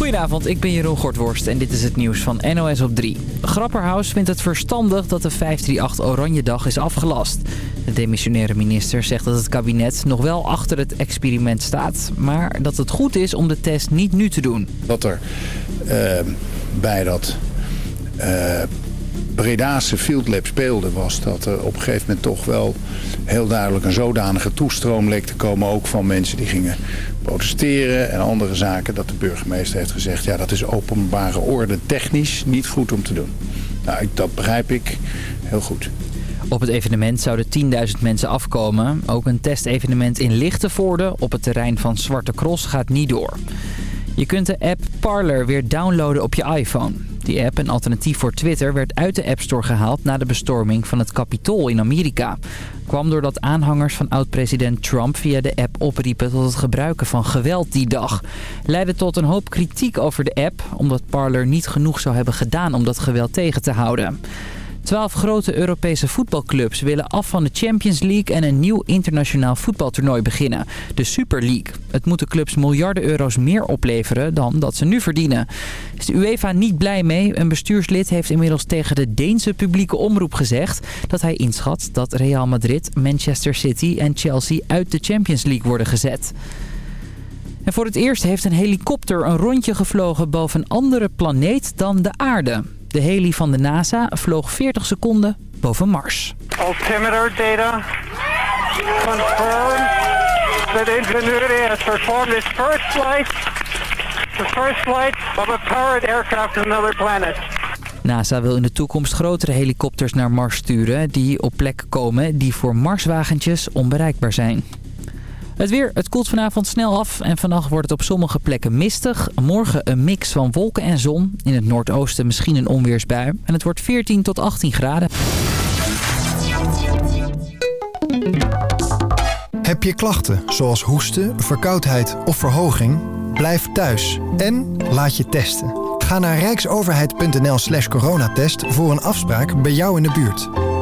Goedenavond, ik ben Jeroen Gortworst en dit is het nieuws van NOS op 3. Grapperhaus vindt het verstandig dat de 538 Oranje Dag is afgelast. De demissionaire minister zegt dat het kabinet nog wel achter het experiment staat... maar dat het goed is om de test niet nu te doen. Dat er uh, bij dat... Uh, Bredase Field Lab speelde was dat er op een gegeven moment toch wel heel duidelijk een zodanige toestroom leek te komen. Ook van mensen die gingen protesteren en andere zaken. Dat de burgemeester heeft gezegd, ja dat is openbare orde technisch niet goed om te doen. Nou, dat begrijp ik heel goed. Op het evenement zouden 10.000 mensen afkomen. Ook een testevenement in Lichtenvoorde op het terrein van Zwarte Cross gaat niet door. Je kunt de app Parler weer downloaden op je iPhone. Die app, een alternatief voor Twitter, werd uit de App Store gehaald na de bestorming van het Capitool in Amerika. Kwam doordat aanhangers van oud-president Trump via de app opriepen tot het gebruiken van geweld die dag. Leidde tot een hoop kritiek over de app, omdat Parler niet genoeg zou hebben gedaan om dat geweld tegen te houden. Twaalf grote Europese voetbalclubs willen af van de Champions League en een nieuw internationaal voetbaltoernooi beginnen. De Super League. Het moet de clubs miljarden euro's meer opleveren dan dat ze nu verdienen. Is de UEFA niet blij mee? Een bestuurslid heeft inmiddels tegen de Deense publieke omroep gezegd dat hij inschat dat Real Madrid, Manchester City en Chelsea uit de Champions League worden gezet. En voor het eerst heeft een helikopter een rondje gevlogen boven een andere planeet dan de aarde. De heli van de NASA vloog 40 seconden boven Mars. Altimeter data confirm that Ingenuity has performed its first flight, the first flight of a powered aircraft to another planet. NASA wil in de toekomst grotere helikopters naar Mars sturen die op plekken komen die voor Marswagentjes onbereikbaar zijn. Het weer, het koelt vanavond snel af en vannacht wordt het op sommige plekken mistig. Morgen een mix van wolken en zon. In het noordoosten misschien een onweersbui. En het wordt 14 tot 18 graden. Heb je klachten zoals hoesten, verkoudheid of verhoging? Blijf thuis en laat je testen. Ga naar rijksoverheid.nl slash coronatest voor een afspraak bij jou in de buurt.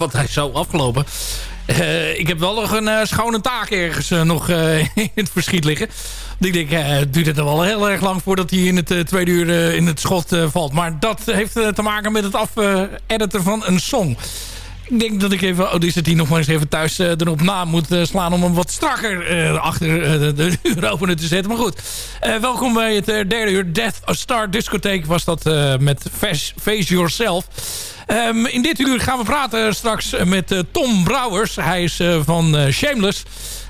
Want hij is zo afgelopen. Eh, ik heb wel nog een eh, schone taak ergens eh, nog in het verschiet liggen. Ik denk, het duurt het er wel heel erg lang voordat hij in het tweede uur in het schot valt. Maar dat heeft te maken met het af-editen van een song. Ik denk dat ik even Audacity nog maar eens even thuis erop na moet slaan... om hem wat strakker achter de, de uur te zetten. Maar goed, welkom bij het derde uur. Death Star Discotheek was dat met Face, Yourself... Um, in dit uur gaan we praten straks met Tom Brouwers. Hij is van Shameless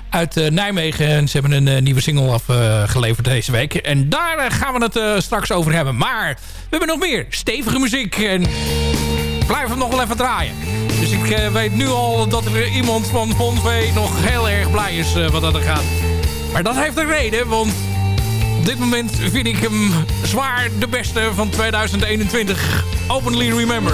uit Nijmegen. En ze hebben een nieuwe single afgeleverd deze week. En daar gaan we het straks over hebben. Maar we hebben nog meer stevige muziek. En blijf hem nog wel even draaien. Dus ik weet nu al dat er iemand van Von V nog heel erg blij is wat dat er gaat. Maar dat heeft een reden, want op dit moment vind ik hem zwaar de beste van 2021. Openly Remember.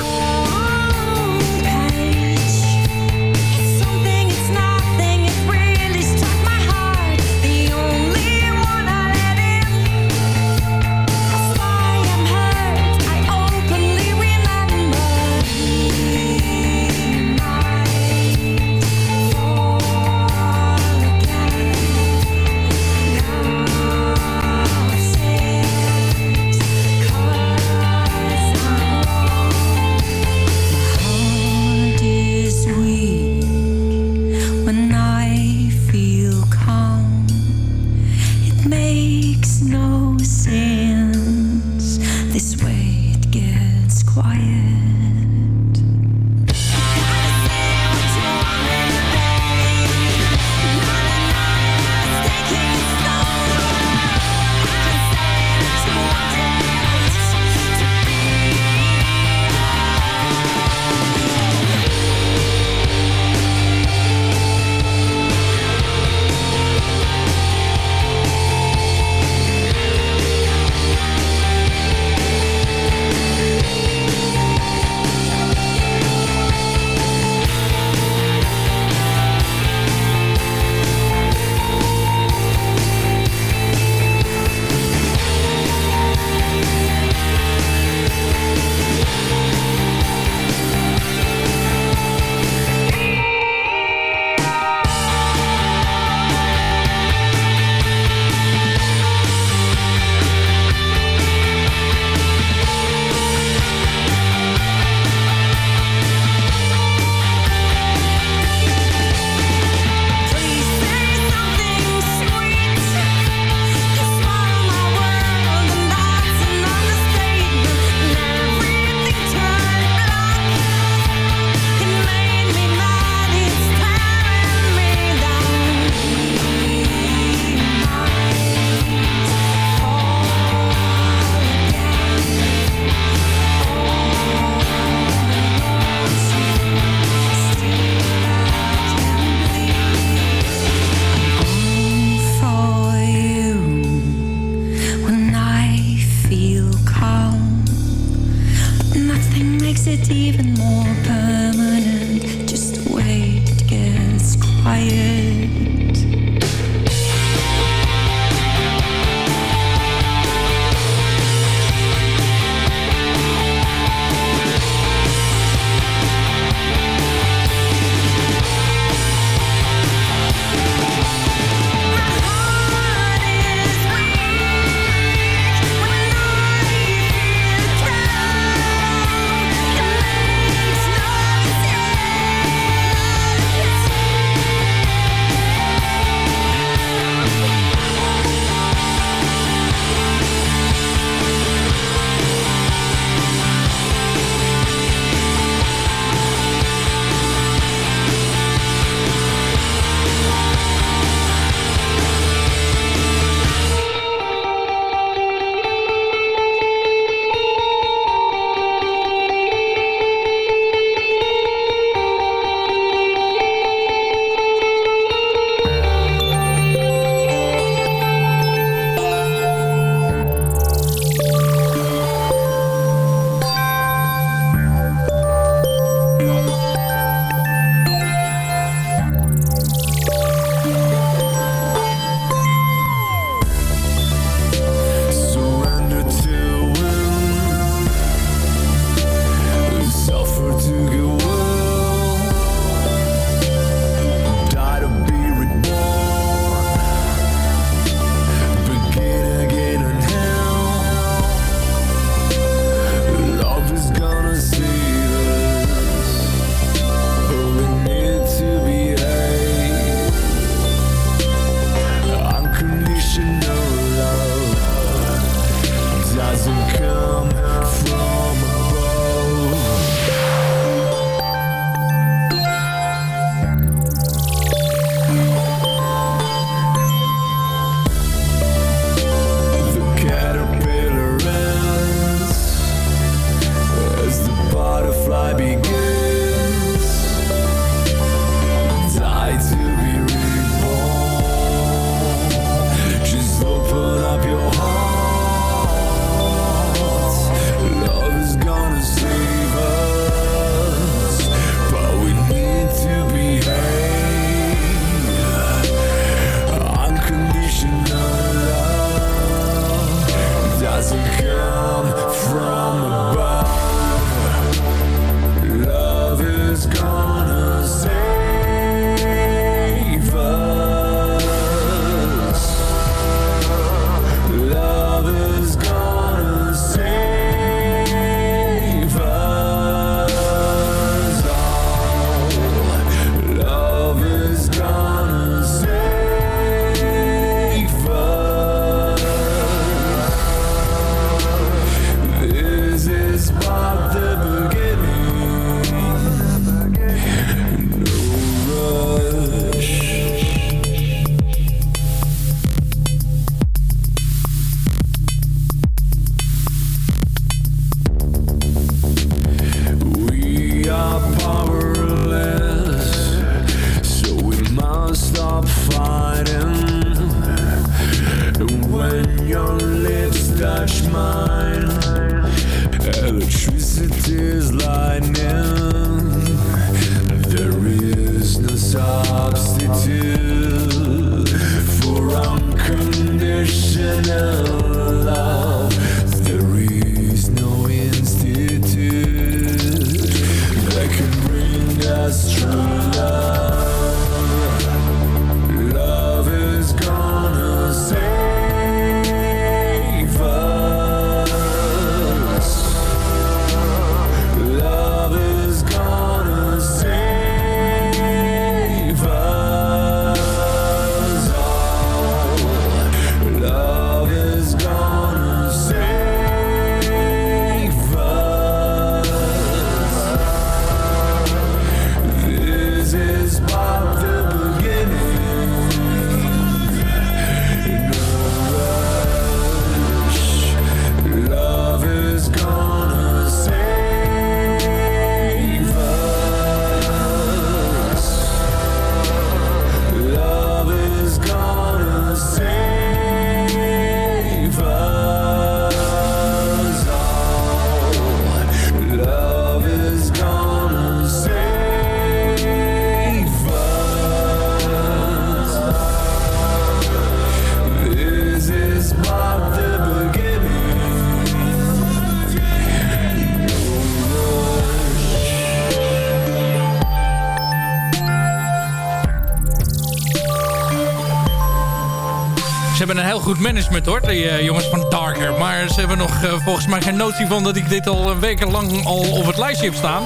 Goed management hoor, die eh, jongens van Darker. Maar ze hebben nog eh, volgens mij geen notie van dat ik dit al een weken lang al op het lijstje heb staan.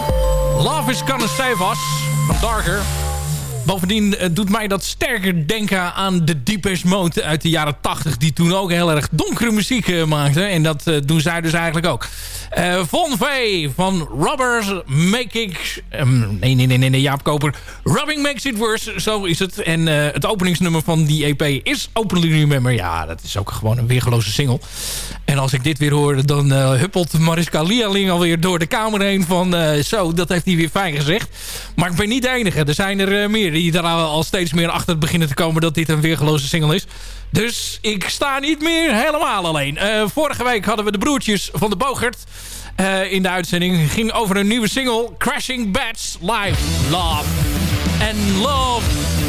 Love is Gonna Save Us van Darker. Bovendien eh, doet mij dat sterker denken aan de Deepest Mode uit de jaren 80... die toen ook heel erg donkere muziek maakte. En dat doen zij dus eigenlijk ook. Uh, Von V van Robbers Making... Nee, nee, nee, nee, nee, Jaap Koper. Rubbing Makes It Worse, zo is het. En het openingsnummer van die EP is Openly Remember. Ja, dat is ook gewoon een weergeloze single. En als ik dit weer hoor, dan huppelt Mariska Lialing alweer door de kamer heen van... zo, dat heeft hij weer fijn gezegd. Maar ik ben niet de enige. Er zijn er meer die daar al steeds meer achter beginnen te komen dat dit een weergeloze single is. Dus ik sta niet meer helemaal alleen. Vorige week hadden we de broertjes van de Bogert in de uitzending. Ging over een nieuwe single, Crashing Bats Live. Love and Love.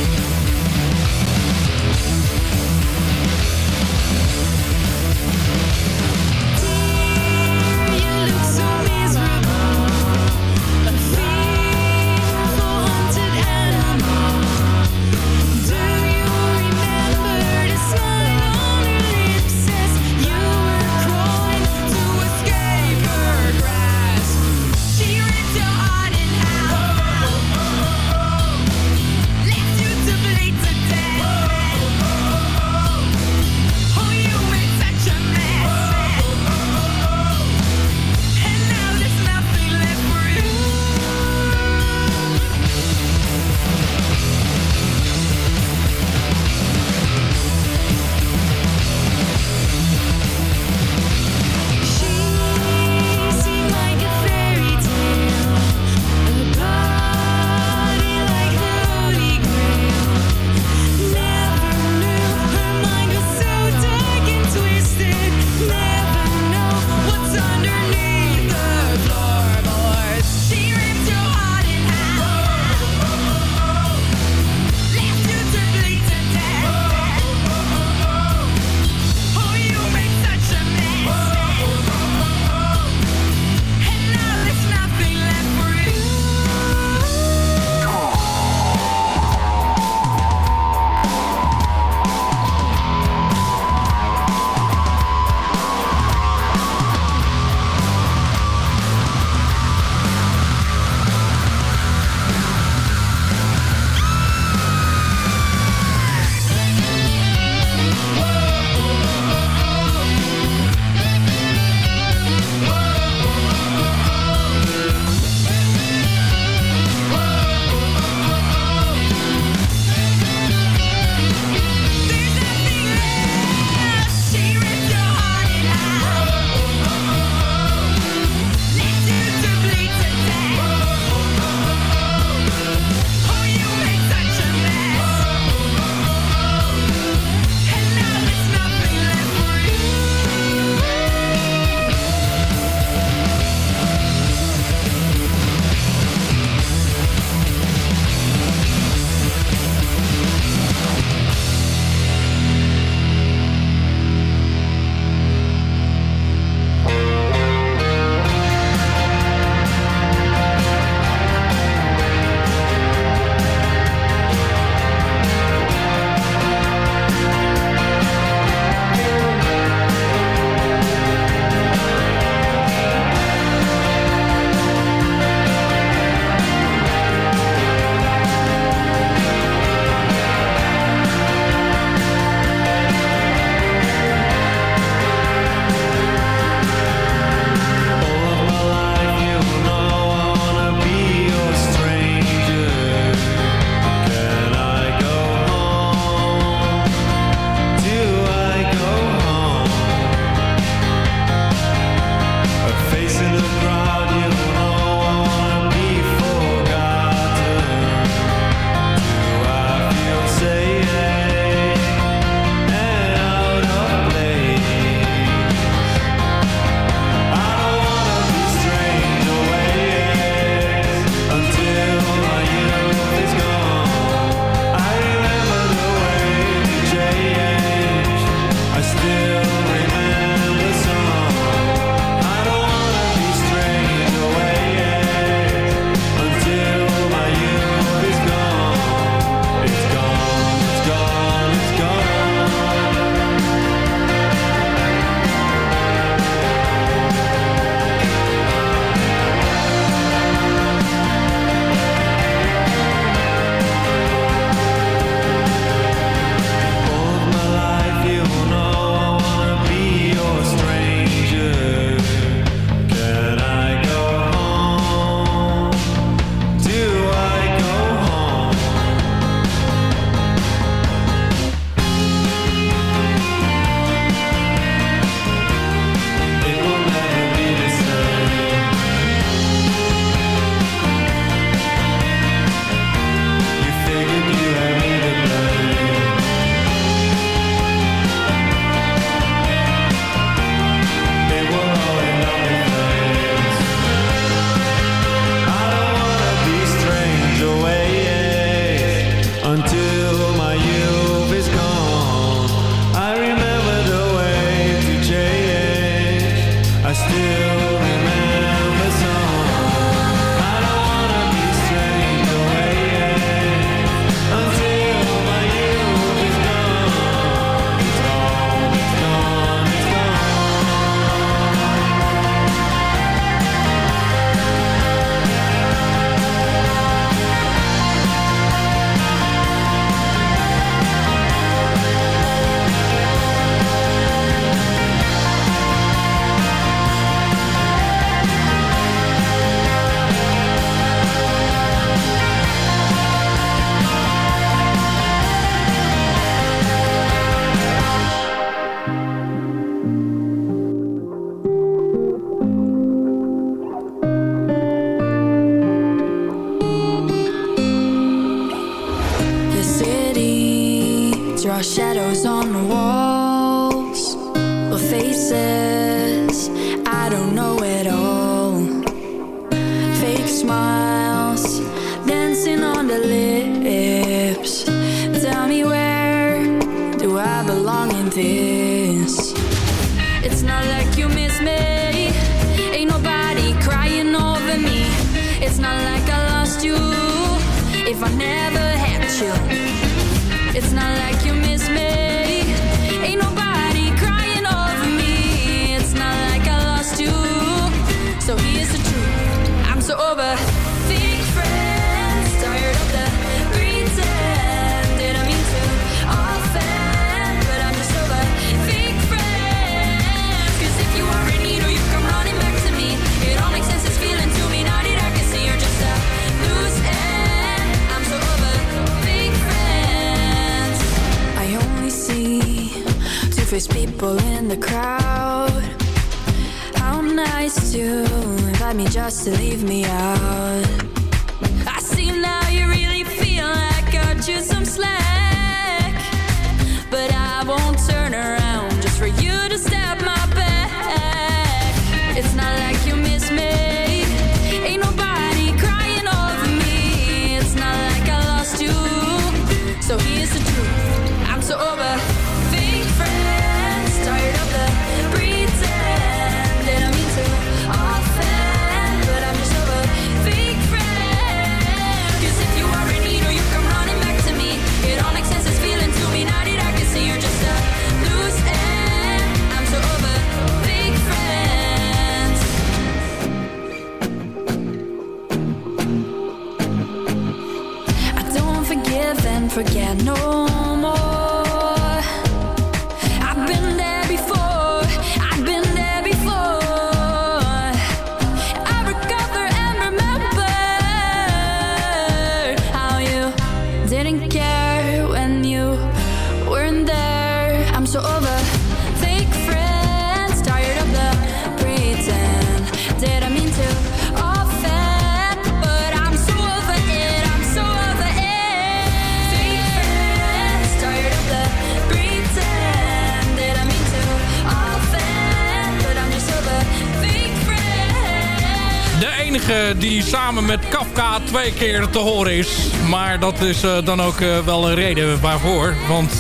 Twee keer te horen is. Maar dat is eh, dan ook eh, wel een reden waarvoor. Want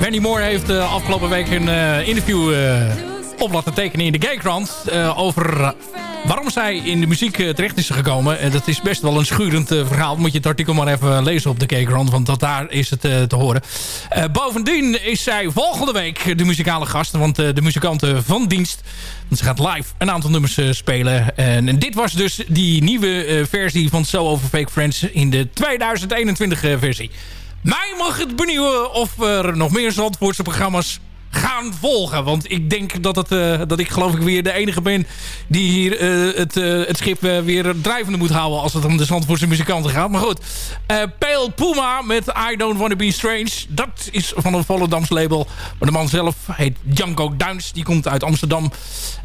Wendy Moore heeft de afgelopen week een eh, interview eh, op laten tekenen in de Gaykrant. eh over eh, waarom zij in de muziek eh, terecht is gekomen. En dat is best wel een schurend eh, verhaal. Moet je het artikel maar even lezen op de Gaykrant. Want dat, daar is het eh, te horen. Eh, bovendien is zij volgende week de muzikale gast. Want eh, de muzikanten van dienst. Ze gaat live een aantal nummers eh, spelen. En, dit was dus die nieuwe versie van So Over Fake Friends. In de 2021 eh, versie. Mij mag het benieuwen of er nog meer Zandvoortse programma's gaan volgen. Want ik denk dat, eh, dat ik geloof ik weer de enige ben... die hier eh, het, eh, het schip weer drijvende moet houden... als het om de Zandvoortse muzikanten gaat. Maar goed, Pale Puma met I Don't Wanna Be Strange. Dat is van een Volendams label. Maar de man zelf heet Janko Duins. Die komt uit Amsterdam.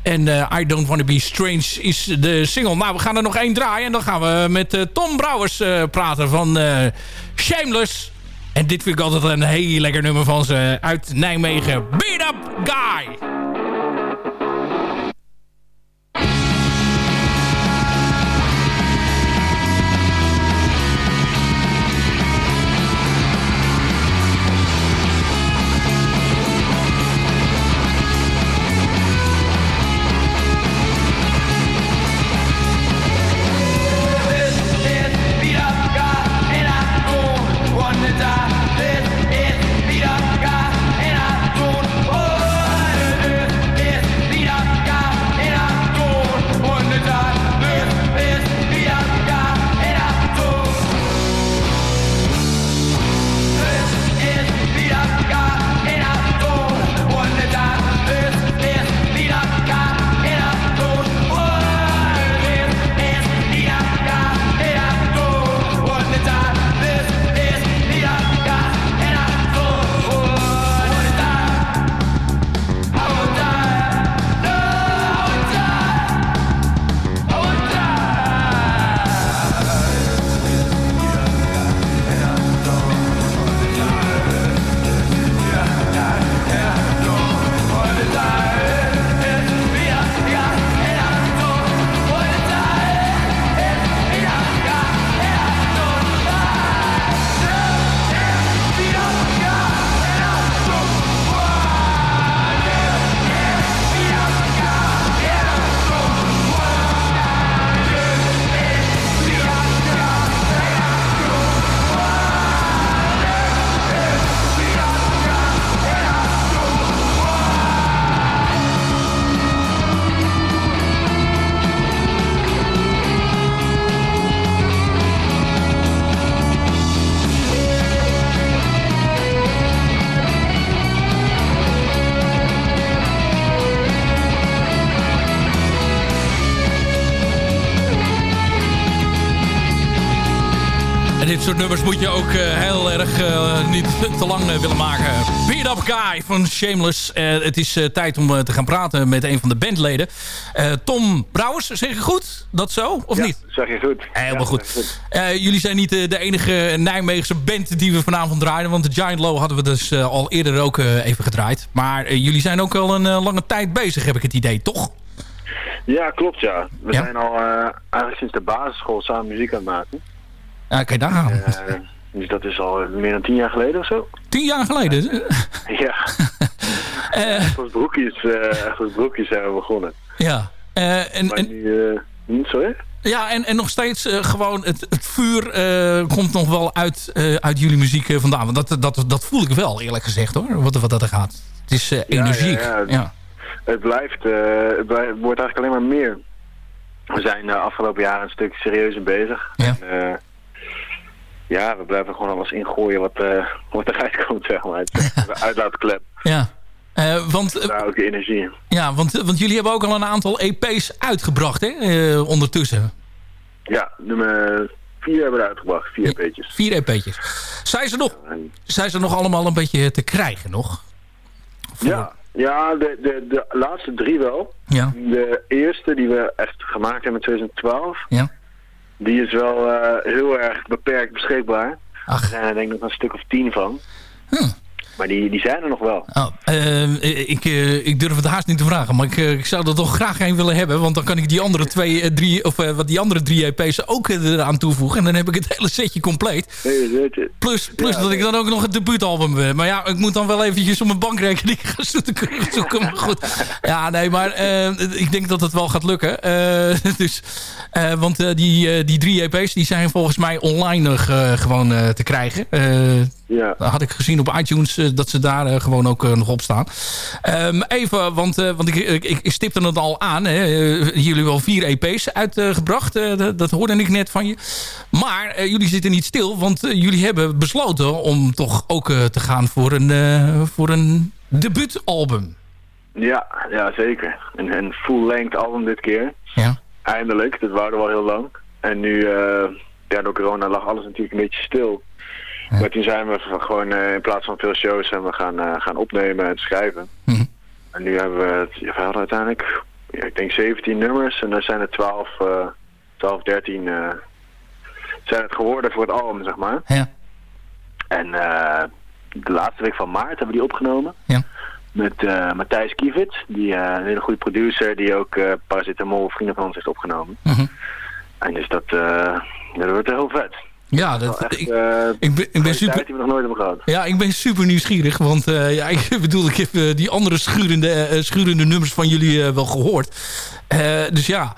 En I Don't Wanna Be Strange is de single. Nou, we gaan er nog één draaien. En dan gaan we met Tom Brouwers praten van Shameless... En dit vind ik altijd een heel lekker nummer van ze uit Nijmegen. Beat Up Guy. Nummers moet je ook eh, heel erg eh, niet te lang eh, willen maken. Beat Up Guy van Shameless. Het is tijd om te gaan praten met een van de bandleden. Tom Brouwers, zeg je goed? Dat zo, of Ja, niet? zeg je goed. Helemaal Ja, goed. jullie zijn niet de enige Nijmeegse band die we vanavond draaien. Want de Giant Low hadden we dus al eerder ook even gedraaid. Maar jullie zijn ook al een lange tijd bezig, heb ik het idee, toch? Ja, klopt ja. We Ja? zijn al eigenlijk sinds de basisschool samen muziek aan het maken. Ja, kijk daar gaan. Eh, dus dat is al meer dan tien jaar geleden of zo. Tien jaar geleden. Ja. Eh, Echt als broekjes, eh, als broekjes zijn we begonnen. ja. Eh, en, Maar en, nu, eh, hm, sorry? Ja, en, en nog steeds gewoon het, het vuur komt nog wel uit, uit jullie muziek vandaan. Want dat, dat, dat voel ik wel, eerlijk gezegd hoor, wat, wat dat er gaat. Het is Ja, energiek. ja, Ja, ja. Het blijft, het blijft- wordt eigenlijk alleen maar meer. We zijn de afgelopen jaren een stuk serieuzer bezig. Ja. En, ja, we blijven gewoon alles ingooien wat, eh, wat eruit komt, zeg maar. Een uitlaatklep. ja. Eh, want, Daar ook de energie in. ja want, want jullie hebben ook al een aantal EP's uitgebracht hè, eh, ondertussen. Ja, nummer vier hebben we uitgebracht. Vier peetjes. Vier EP'tjes. Zijn ze, nog, zijn ze nog allemaal een beetje te krijgen nog? Ja, ja de, de, de laatste drie wel. Ja. De eerste die we echt gemaakt hebben in 2012, Ja. Die is wel eh, heel erg beperkt beschikbaar. Ach. Er zijn er denk ik nog een stuk of tien van. Maar die, die zijn er nog wel. Oh, ik, eh, ik durf het haast niet te vragen, maar ik, eh, ik zou er toch graag een willen hebben. Want dan kan ik die andere twee, drie, of wat die andere drie EP's ook eraan toevoegen. En dan heb ik het hele setje compleet. Nee. Plus, plus Ja, dat ik dan ook nog het debuutalbum heb. Maar ja, ik moet dan wel eventjes op mijn bankrekening gaan zoeken. zoeken maar goed. Ja, nee, maar ik denk dat het wel gaat lukken. Dus, want die, die drie EP's die zijn volgens mij online nog gewoon te krijgen. Ja. dat had ik gezien op iTunes eh, dat ze daar eh, gewoon ook eh, nog op staan. Ehm, even, want, want ik, ik, ik stipte het al aan. Hè. Jullie al vier EP's uitgebracht. dat, hoorde ik net van je. Maar jullie zitten niet stil. Want jullie hebben besloten om toch ook te gaan voor een, voor een debuutalbum. Ja, ja, zeker. Een, een full-length album dit keer. Ja. Eindelijk, dat wouden we al heel lang. En nu, ja, door corona lag alles natuurlijk een beetje stil. Maar toen zijn we gewoon eh, in plaats van veel shows zijn we gaan, eh, gaan opnemen en schrijven. Mhm. En nu hebben we, het, ja, we hadden uiteindelijk, ja, ik denk 17 nummers. En er zijn er 12, eh 12 13 eh, zijn het geworden voor het album, zeg maar. Ja. En eh, de laatste week van maart hebben we die opgenomen. Ja. Met Matthijs Kievit, die een hele goede producer, die ook Paracetamol, vrienden van ons, heeft opgenomen. Mhm. En dus dat, dat wordt heel vet. Ja, dat, echt, ik, eh, ik ben, ik ben super... kwaliteit die we nog nooit hebben gehad. Ja, ik ben super nieuwsgierig. Want eh, ja, ik bedoel, ik heb eh, die andere schurende, schurende nummers van jullie wel gehoord. Eh, dus ja,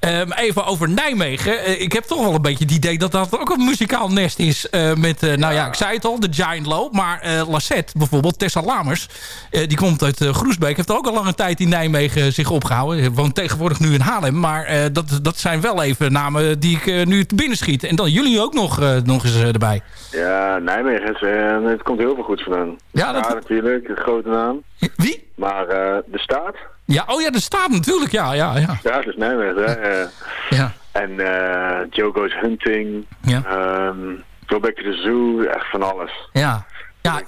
Ehm, even over Nijmegen. Eh, ik heb toch wel een beetje het idee dat dat ook een muzikaal nest is. eh, met, eh, nou ja, ik zei het al, de Giant Low. Maar eh Lassette bijvoorbeeld, Tessa Lamers. eh, die komt uit Groesbeek. Heeft ook al lange tijd in Nijmegen zich opgehouden. Hij woont tegenwoordig nu in Haarlem. Maar eh, dat, dat zijn wel even namen die ik nu te binnen schiet. En dan jullie ook nog, eh, nog eens erbij. Ja, Nijmegen, is, het komt heel veel goed vandaan. Ja, dat- Ja, natuurlijk, een grote naam. Wie? Maar eh, de staat, Ja, oh ja, de staat natuurlijk. Ja, ja, ja. ja, dat is Nijmegen. Hè? eh. ja. En eh Joe Goes Hunting, Ja. ehm Go Back to the Zoo, echt van alles. Ja. Ja,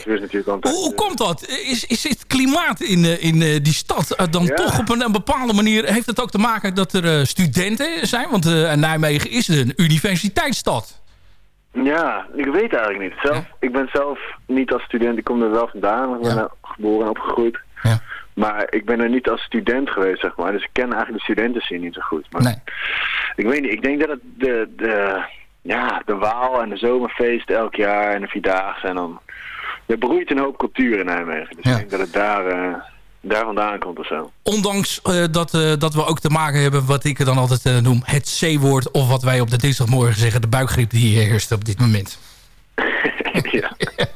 Hoe, hoe komt dat? Is, is het klimaat in, eh, in eh, die stad eh, dan Ja. toch op een, een bepaalde manier... Heeft het ook te maken dat er eh, studenten zijn? Want eh, Nijmegen is een universiteitsstad. Ja, ik weet eigenlijk niet. Zelf, Ik ben zelf niet als student, ik kom er wel vandaan. Ik ben Ja. geboren en opgegroeid. Maar ik ben er niet als student geweest, zeg maar. Dus ik ken eigenlijk de studentenscene niet zo goed. Maar Nee. ik weet niet, ik denk dat het de, de, ja, de Waal en de zomerfeesten elk jaar en de Vierdaagse en dan... Er broeit een hoop cultuur in Nijmegen. Dus Ja. ik denk dat het daar, eh, daar vandaan komt of zo. Ondanks eh, dat, eh, dat we ook te maken hebben... wat ik dan altijd noem het C-woord... of wat wij op de dinsdagmorgen zeggen... de buikgriep die heerst op dit moment. ja. Ja.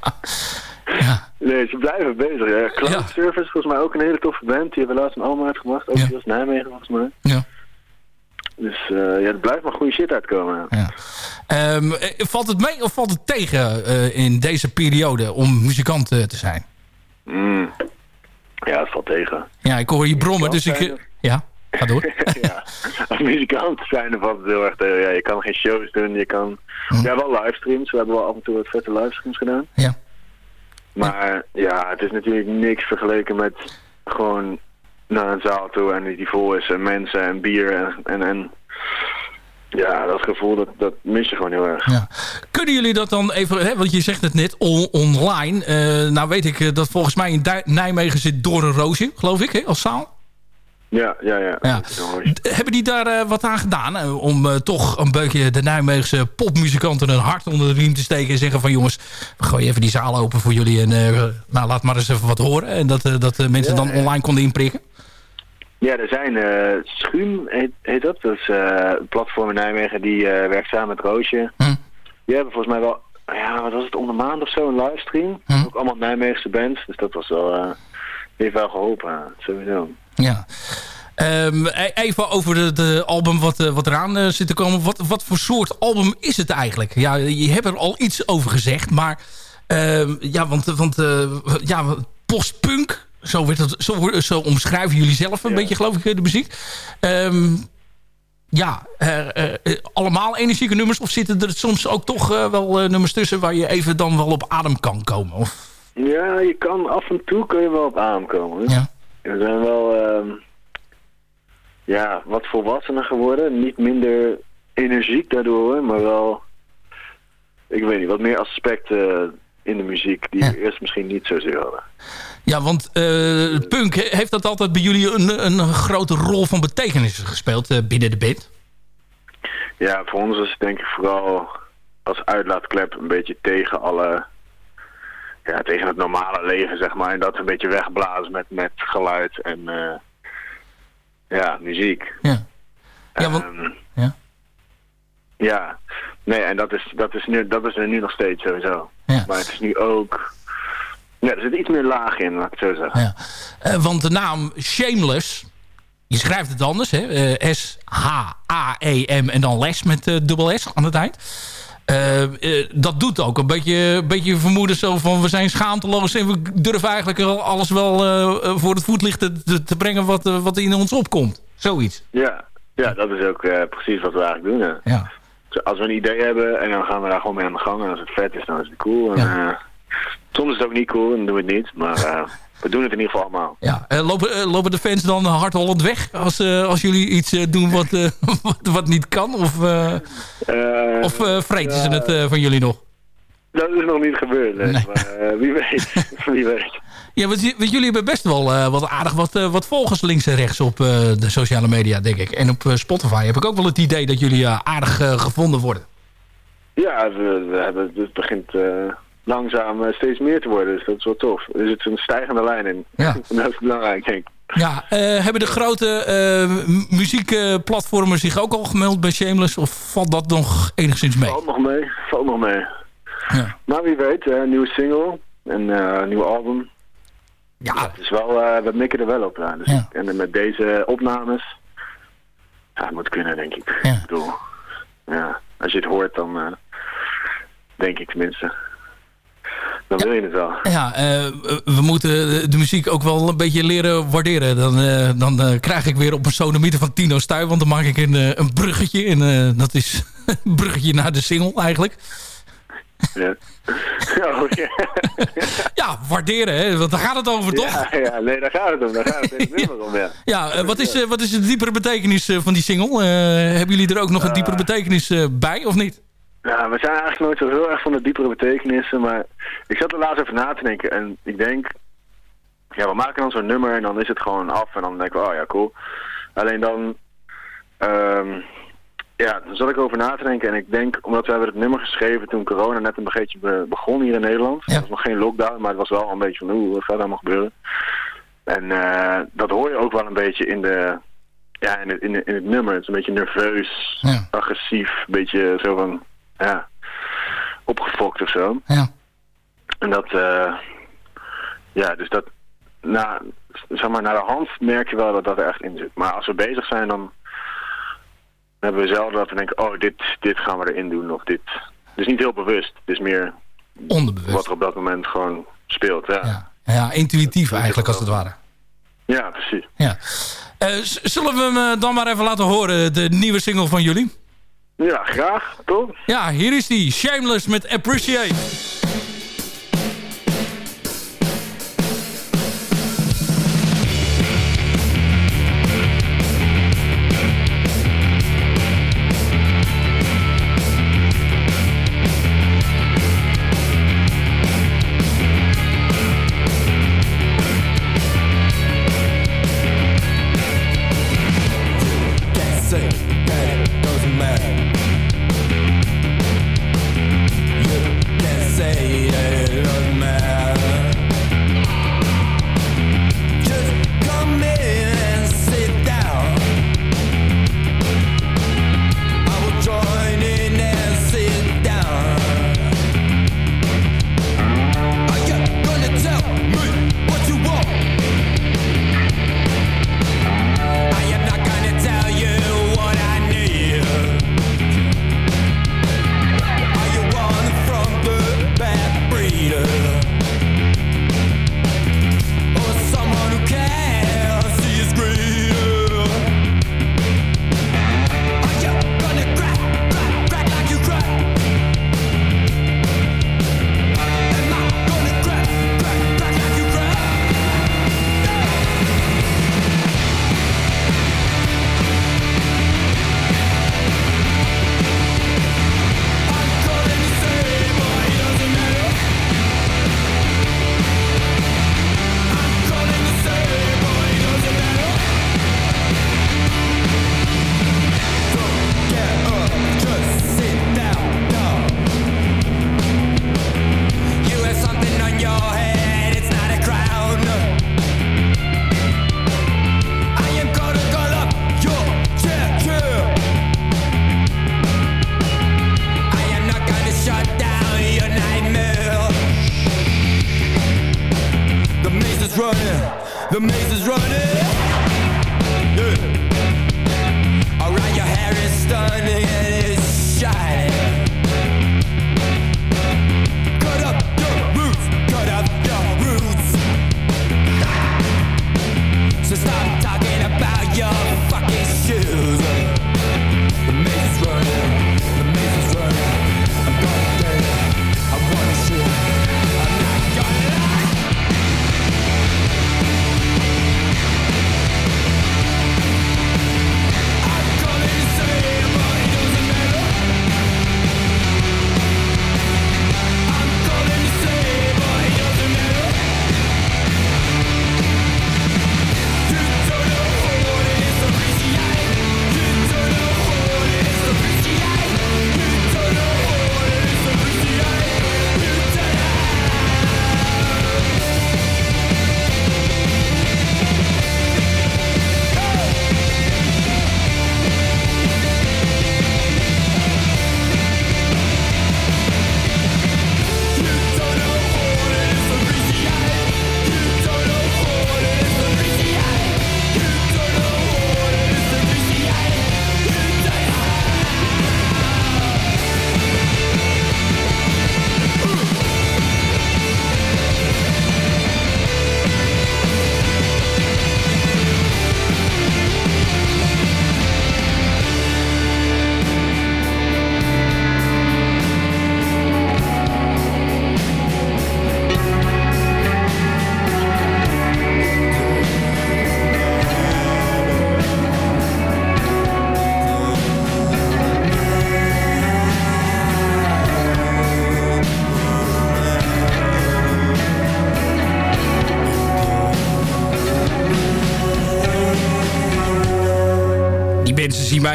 Nee, ze blijven bezig. Ja. Cloud Ja. Service, volgens mij ook een hele toffe band. Die hebben laatst een album uitgebracht. Ook Ja. als Nijmegen, volgens mij. Ja. Dus eh, ja, er blijft maar goede shit uitkomen. Ja. Ehm, eh, valt het mee of valt het tegen eh, in deze periode... om muzikant te zijn? Mm. Ja, het valt tegen. Ja, ik hoor je brommen, dus ik... ja, ga door. ja. als muzikant zijn er valt het heel erg tegen. Ja, je kan geen shows doen, je kan... We hebben wel livestreams, we hebben wel af en toe wat vette livestreams gedaan. Ja. Maar ja, het is natuurlijk niks vergeleken met gewoon naar een zaal toe en die vol is en mensen en bier en... en, ja, dat gevoel, dat, dat mis je gewoon heel erg. Ja. Kunnen jullie dat dan even, hè, want je zegt het net, on- online. Eh, nou weet ik eh, dat volgens mij in Nijmegen zit Door een Roosje, geloof ik, hè, als zaal. Ja, ja, ja. Ja. Hebben die daar eh, wat aan gedaan? eh, om eh, toch een beetje de Nijmeegse popmuzikanten een hart onder de riem te steken. En zeggen van jongens, we gooien even die zaal open voor jullie. En nou, laat maar eens even wat horen. En dat, dat mensen Ja, dan online konden inprikken. Ja, er zijn Schuum, heet, heet dat. Dat is een platform in Nijmegen die werkt samen met Roosje. Hm. Die hebben volgens mij wel, ja, wat was het, om de maand of zo, een livestream. Hm. Ook allemaal Nijmeegse bands, dus dat was wel, heeft wel geholpen, sowieso. Ja. Ehm, e- even over de album wat, eh, wat eraan eh, zit te komen. Wat, wat voor soort album is het eigenlijk? Ja, je hebt er al iets over gezegd. Maar ehm, ja, want, want eh, ja, postpunk, zo, werd het, zo, zo omschrijven jullie zelf een beetje, geloof ik, de muziek. Ehm, ja, allemaal energieke nummers? Of zitten er soms ook toch wel nummers tussen... waar je even dan wel op adem kan komen? Of, Ja, je kan af en toe kun je wel op aankomen. Ja. We zijn wel, ehm, ja, wat volwassener geworden. Niet minder energiek daardoor, maar wel, ik weet niet, wat meer aspecten in de muziek die we eerst misschien niet zozeer hadden. Ja, want eh, punk, he- heeft dat altijd bij jullie een, een grote rol van betekenis gespeeld eh, binnen de band? Ja, voor ons is het denk ik vooral als uitlaatklep een beetje tegen alle... Ja, tegen het normale leven, zeg maar. En dat een beetje wegblazen met, met geluid en... eh, ja, muziek. Ja. Ja, want, Ehm, ja. ja. Nee, en dat is, dat, is nu, dat is er nu nog steeds sowieso. Ja. Maar het is nu ook... Ja, er zit iets meer laag in, laat ik het zo zeggen. Ja. Eh, want de naam Shameless, je schrijft het anders, hè? Eh, S-H-A-E-M en dan les met dubbel S aan het eind. Eh, eh, dat doet ook een beetje, een beetje vermoeden zo van we zijn schaamteloos en we durven eigenlijk al alles wel eh, voor het voetlicht te, te, brengen wat, wat in ons opkomt. Zoiets. Ja, ja dat is ook precies wat we eigenlijk doen. hè. Ja. Dus Als we een idee hebben en dan gaan we daar gewoon mee aan de gang. En als het vet is, dan is het cool. En, soms is het ook niet cool en dan doen we het niet. Maar we doen het in ieder geval allemaal. Ja, eh, lopen, eh, lopen de fans dan hardhollend weg als, eh, als jullie iets doen wat, wat, wat niet kan? Of, of vreten ze het van jullie nog? Dat is nog niet gebeurd, nee. Maar wie weet. wie weet. Ja, want, jullie hebben best wel wat aardig wat, eh, wat volgers links en rechts op de sociale media, denk ik. En op Spotify heb ik ook wel het idee dat jullie aardig gevonden worden. Ja, we, we hebben, het begint langzaam eh, steeds meer te worden. Dus dat is wel tof. Er zit een stijgende lijn in. Ja. En dat is belangrijk, denk ik. Ja, eh, hebben de grote eh, m- muziekplatformen zich ook al gemeld bij Shameless? Of valt dat nog enigszins mee? Valt nog mee. Valt nog mee. Ja. Maar wie weet, eh, een nieuwe single. En eh, een nieuwe album. Ja. Het is wel, eh, we mikken er wel op. Ja. Dus Ja. En met deze opnames. Ja, het moet kunnen, denk ik. Ik bedoel, ja, als je het hoort, dan eh, denk ik tenminste. Dan wil je het wel. Ja, eh, we moeten de muziek ook wel een beetje leren waarderen. Dan, eh, dan eh, krijg ik weer op een sonomieten van Tino Stuy. Want dan maak ik een, een bruggetje. En dat is een bruggetje naar de single eigenlijk. Ja. Oh, ja. Ja, waarderen, hè? want daar gaat het over, toch? Ja, ja, nee, daar gaat het om. Daar gaat het nummer om, ja. Ja, wat, is, wat is de diepere betekenis van die single? Hebben jullie er ook nog een diepere betekenis bij, of niet? Ja, we zijn eigenlijk nooit zo heel erg van de diepere betekenissen, maar ik zat er laatst over na te denken en ik denk, ja, we maken dan zo'n nummer en dan is het gewoon af en dan denken we, oh ja, cool. Alleen dan, ehm, ja, dan zat ik over na te denken en ik denk, omdat we hebben het nummer geschreven toen corona net een beetje be- begon hier in Nederland. Ja. Er was nog geen lockdown, maar het was wel een beetje van, oeh, wat gaat er allemaal gebeuren? En eh, dat hoor je ook wel een beetje in de, ja, in het, in, het- in het nummer. Het is een beetje nerveus, Ja. agressief, een beetje zo van, ja, opgefokt of zo. Ja. En dat, eh, ja, dus dat, na, zeg maar, naar de hand merk je wel dat dat er echt in zit. Maar als we bezig zijn, dan hebben we zelf dat we denken, oh, dit, dit gaan we erin doen of dit. Dus niet heel bewust, het is meer Onderbewust. wat er op dat moment gewoon speelt. Ja, ja. ja intuïtief eigenlijk als het ware. Ja, precies. Ja. Eh, zullen we hem eh, dan maar even laten horen, de nieuwe single van jullie? Ja, graag, toch? Ja, hier is die. Shameless met Appreciate. your fucking shoes. Makes running.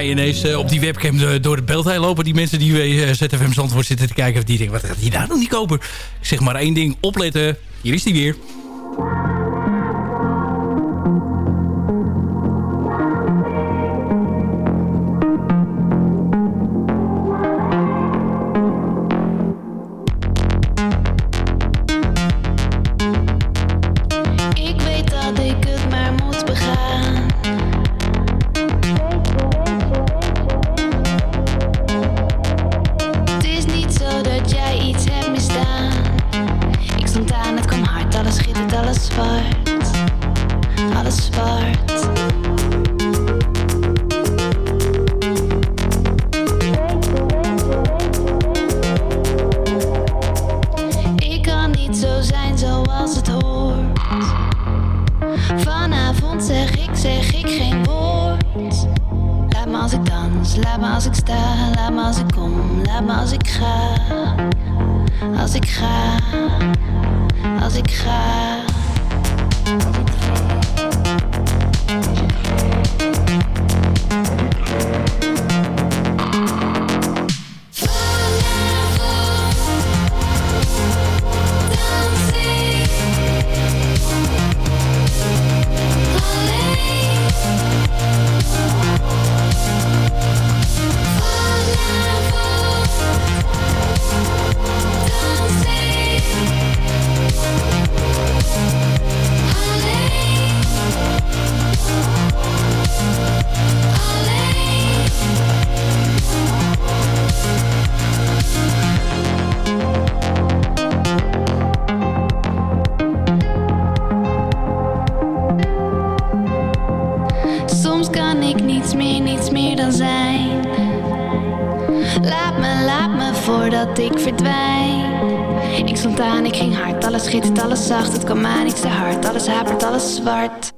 ineens eh, op die webcam eh, door het beeld heen lopen. Die mensen die bij eh, ZFM Zandvoort zitten te kijken. Die denken, wat gaat die daar nog niet kopen? Ik zeg maar één ding, opletten. Hier is hij weer. Niets meer, niets meer dan zijn. Laat me, laat me voordat ik verdwijn. Ik stond aan, ik ging hard, alles schittert, alles zacht. Het kwam aan, ik te hard, alles hapert, alles zwart.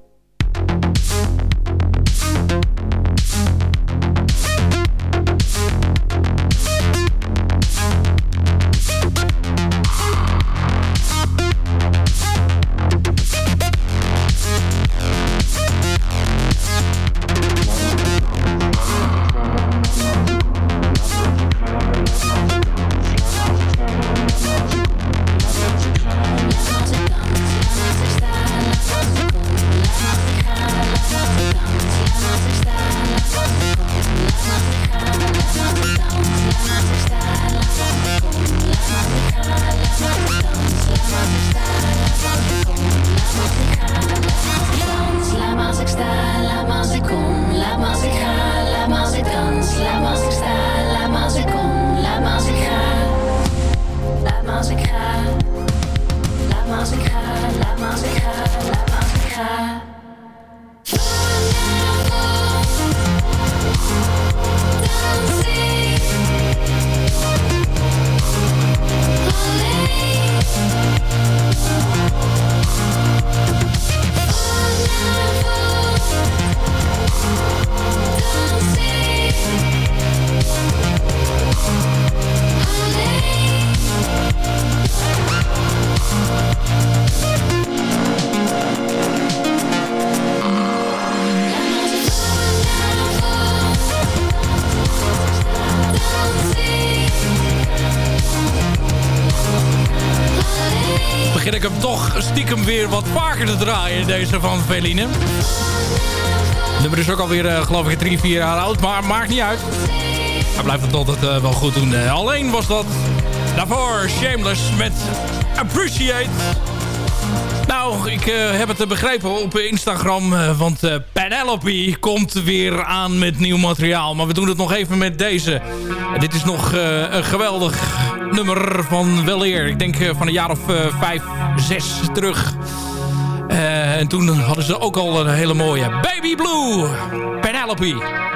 Ik hem toch stiekem weer wat vaker te draaien, deze van Veline. Het nummer is ook alweer, uh, geloof ik, drie, vier jaar oud, maar maakt niet uit. Hij blijft het altijd uh, wel goed doen. Alleen was dat daarvoor Shameless met Appreciate. Nou, ik uh, heb het begrepen op Instagram, want Penelope komt weer aan met nieuw materiaal. Maar we doen het nog even met deze. dit is nog een geweldig nummer van weleer. Ik denk van een jaar of vijf, zes terug. en toen hadden ze ook al een hele mooie Baby Blue, Penelope.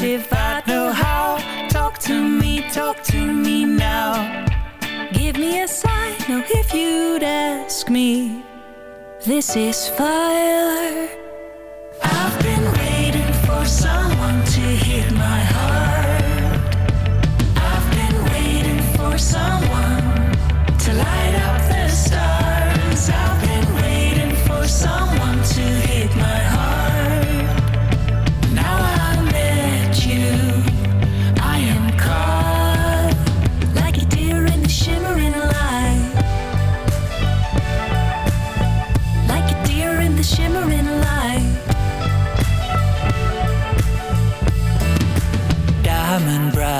If I know how, talk to me, talk to me now. Give me a sign, no, if you'd ask me. This is fire.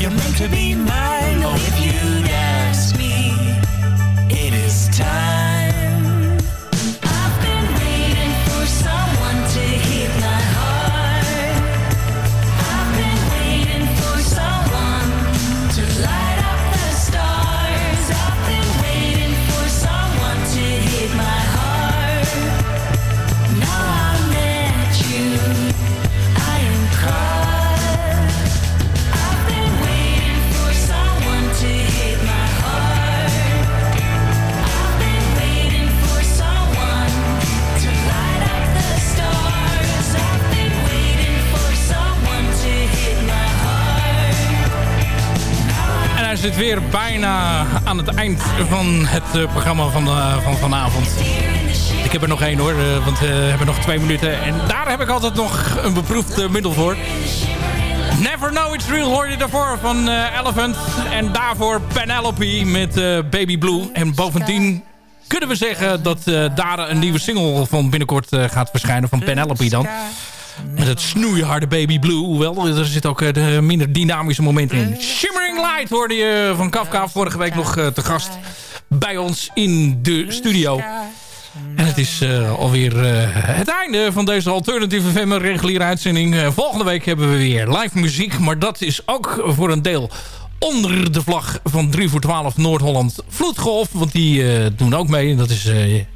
You're meant to be mine, oh, if you, dare. Weer bijna aan het eind van het eh, programma van, eh, van vanavond. Ik heb er nog één hoor, eh, want we hebben nog twee minuten. En daar heb ik altijd nog een beproefd middel voor. Never Know It's Real hoor je daarvoor van Elephant. En daarvoor Penelope met Baby Blue. En bovendien kunnen we zeggen dat daar een nieuwe single van binnenkort gaat verschijnen. Van Penelope dan. Met het snoeiharde Baby Blue. Hoewel, er zit ook eh, de minder dynamische momenten in. Shimmering Light hoorde je van Kafka vorige week nog eh, te gast bij ons in de studio. En het is eh, alweer het einde van deze alternatieve FM reguliere uitzending. Volgende week hebben we weer live muziek. Maar dat is ook voor een deel onder de vlag van 3 voor 12 Noord-Holland Vloedgolf. Want die doen ook mee. Dat is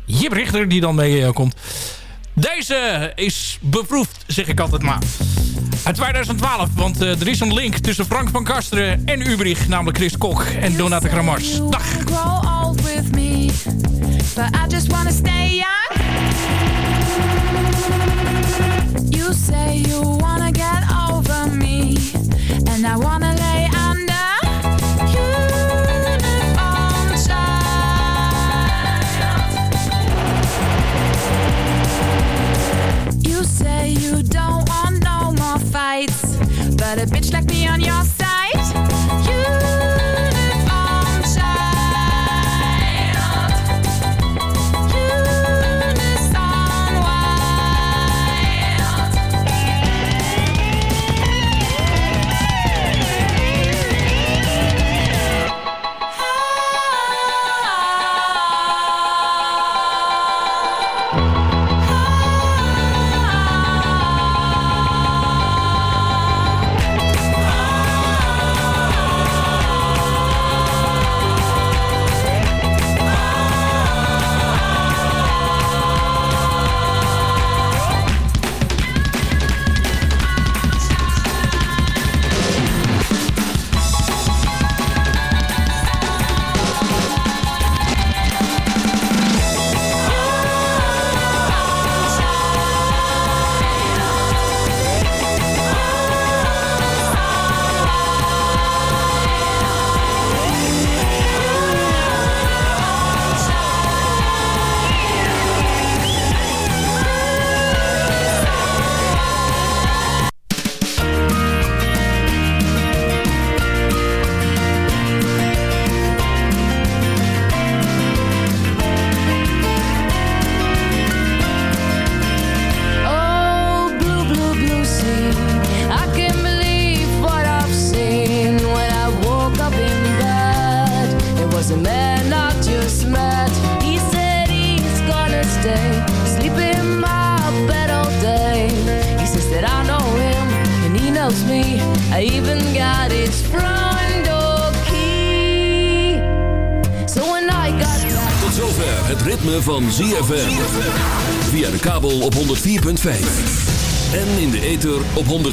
Jip Richter die dan mee komt. Deze is beproefd, zeg ik altijd maar. Uit 2012, want eh, er is een link tussen Frank van Kasteren en Ubrich. Namelijk Chris Kok en Donata Kramars. Dag! grow old with me, but I just wanna stay young. You say you